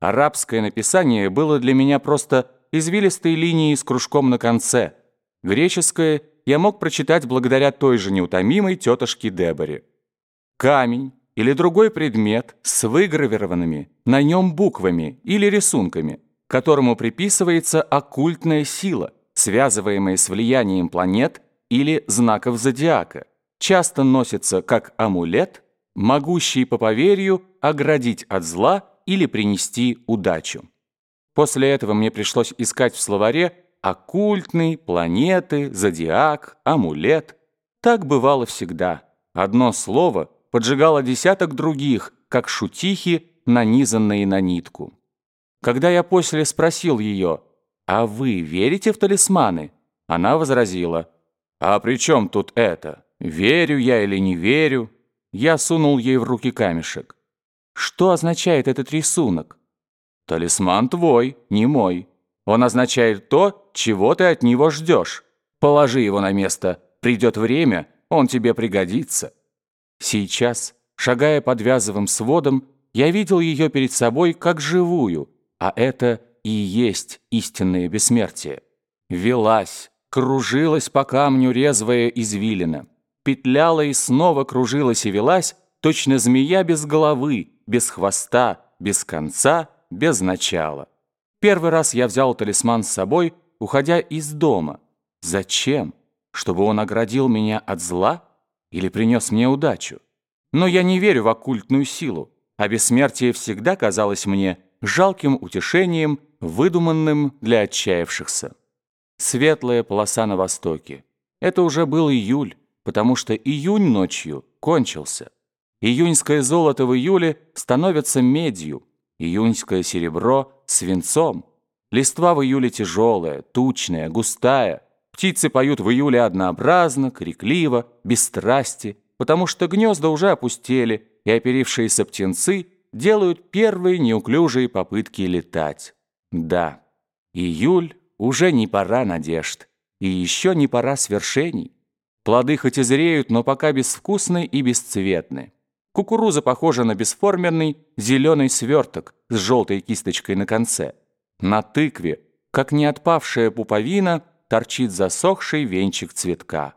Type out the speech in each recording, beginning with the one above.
Арабское написание было для меня просто извилистой линией с кружком на конце. Греческое я мог прочитать благодаря той же неутомимой тетушке Деборе. Камень или другой предмет с выгравированными на нем буквами или рисунками, которому приписывается оккультная сила, связываемая с влиянием планет или знаков зодиака, часто носится как амулет, могущий по поверью оградить от зла или принести удачу. После этого мне пришлось искать в словаре оккультный, планеты, зодиак, амулет. Так бывало всегда. Одно слово поджигало десяток других, как шутихи, нанизанные на нитку. Когда я после спросил ее, «А вы верите в талисманы?» Она возразила, «А при чем тут это? Верю я или не верю?» Я сунул ей в руки камешек. Что означает этот рисунок? Талисман твой, не мой. Он означает то, чего ты от него ждешь. Положи его на место. Придет время, он тебе пригодится. Сейчас, шагая под вязовым сводом, я видел ее перед собой как живую, а это и есть истинное бессмертие. Велась, кружилась по камню резвая извилина, петляла и снова кружилась и велась, точно змея без головы, без хвоста, без конца, без начала. Первый раз я взял талисман с собой, уходя из дома. Зачем? Чтобы он оградил меня от зла или принес мне удачу? Но я не верю в оккультную силу, а бессмертие всегда казалось мне жалким утешением, выдуманным для отчаявшихся. Светлая полоса на востоке. Это уже был июль, потому что июнь ночью кончился. Июньское золото в июле становится медью, июньское серебро — свинцом. Листва в июле тяжелая, тучная, густая. Птицы поют в июле однообразно, крикливо, без страсти, потому что гнезда уже опустели, и оперившиеся птенцы делают первые неуклюжие попытки летать. Да, июль уже не пора надежд, и еще не пора свершений. Плоды хоть и зреют, но пока безвкусны и бесцветны. Кукуруза похожа на бесформенный зеленый сверток с желтой кисточкой на конце. На тыкве, как не отпавшая пуповина, торчит засохший венчик цветка.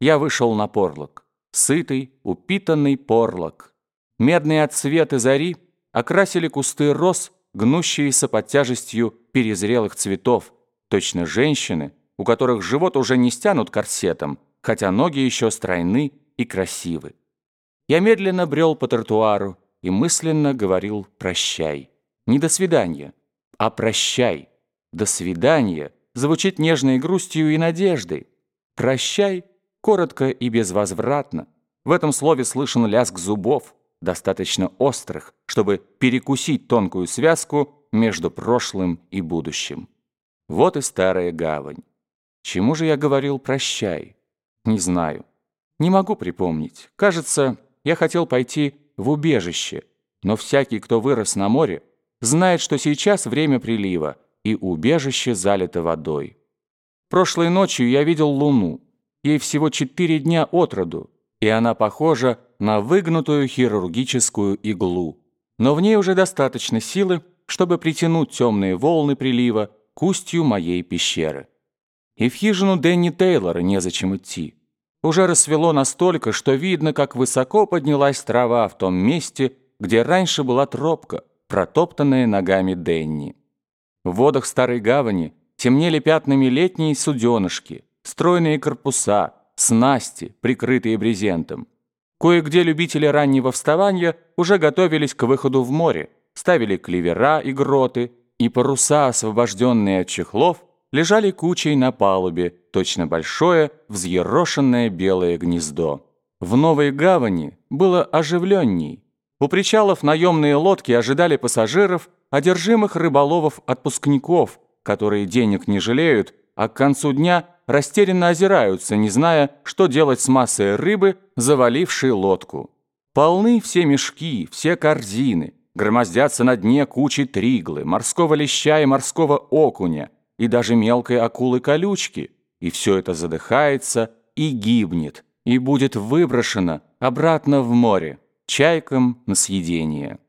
Я вышел на порлок. Сытый, упитанный порлок. Медные отсветы зари окрасили кусты роз, гнущиеся под тяжестью перезрелых цветов, точно женщины, у которых живот уже не стянут корсетом, хотя ноги еще стройны и красивы. Я медленно брел по тротуару и мысленно говорил «прощай». Не «до свидания», а «прощай». «До свидания» звучит нежной грустью и надеждой. «Прощай» коротко и безвозвратно. В этом слове слышен лязг зубов, достаточно острых, чтобы перекусить тонкую связку между прошлым и будущим. Вот и старая гавань. Чему же я говорил «прощай»? Не знаю. Не могу припомнить. Кажется, я хотел пойти в убежище, но всякий, кто вырос на море, знает, что сейчас время прилива, и убежище залито водой. Прошлой ночью я видел луну. Ей всего четыре дня от роду, и она похожа на выгнутую хирургическую иглу. Но в ней уже достаточно силы, чтобы притянуть темные волны прилива к устью моей пещеры. И в хижину Дэнни Тейлора незачем идти. Уже рассвело настолько, что видно, как высоко поднялась трава в том месте, где раньше была тропка, протоптанная ногами Денни. В водах старой гавани темнели пятнами летние суденышки, стройные корпуса, снасти, прикрытые брезентом. Кое-где любители раннего вставания уже готовились к выходу в море, ставили клевера и гроты, и паруса, освобожденные от чехлов, лежали кучей на палубе, точно большое взъерошенное белое гнездо. В Новой Гавани было оживленней. У причалов наемные лодки ожидали пассажиров, одержимых рыболовов-отпускников, которые денег не жалеют, а к концу дня растерянно озираются, не зная, что делать с массой рыбы, завалившей лодку. Полны все мешки, все корзины, громоздятся на дне кучи триглы, морского леща и морского окуня – и даже мелкой акулы-колючки, и все это задыхается и гибнет, и будет выброшено обратно в море, чайкам на съедение.